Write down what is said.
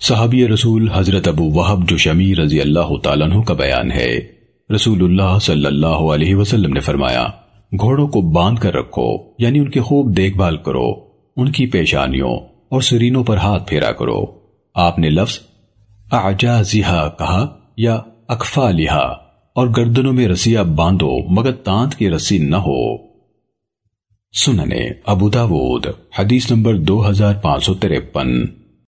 صحابی رسول حضرت ابو وحب جو شمی رضی اللہ تعالیٰ عنہ کا بیان ہے، رسول اللہ صلی اللہ علیہ وسلم نے فرمایا، گھوڑوں کو باندھ کر رکھو یعنی ان کی خوب دیکھ بھال کرو، ان کی پیشانیوں اور سرینوں پر ہاتھ پھیرا کرو۔ آپ نے لفظ اعجازہا کہا یا اکفا لہا اور گردنوں میں رسیہ باندھو مگر تانت کی رسی نہ ہو۔ سننے ابو داود، حدیث نمبر دو ہزار پانچ سو تریپن